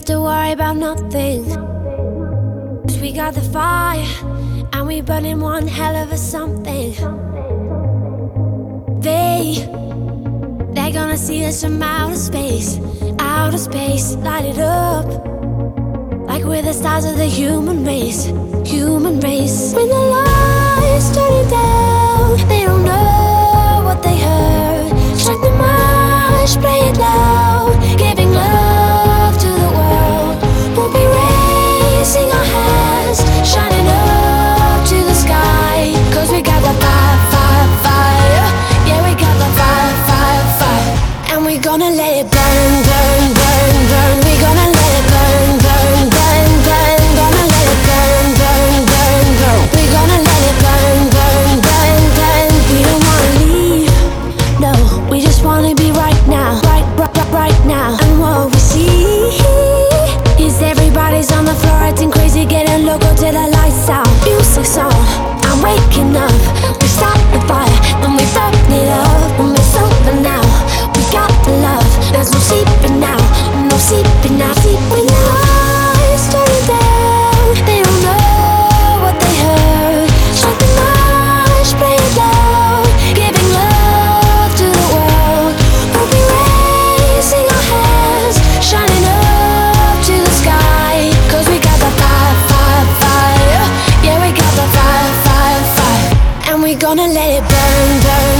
have to worry about nothing. Cause we got the fire, and we burning one hell of a something. They, they're gonna see us from outer space, outer space, light it up. We're the stars of the human race, human race. When the lights turn down, they don't gonna let it burn, burn.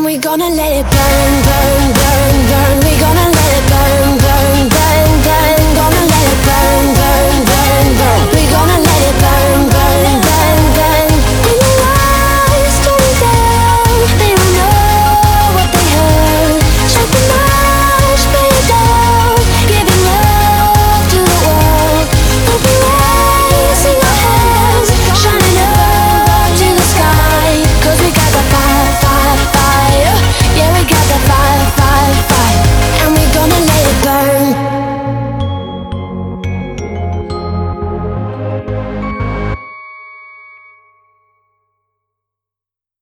and we gonna let it burn, burn, burn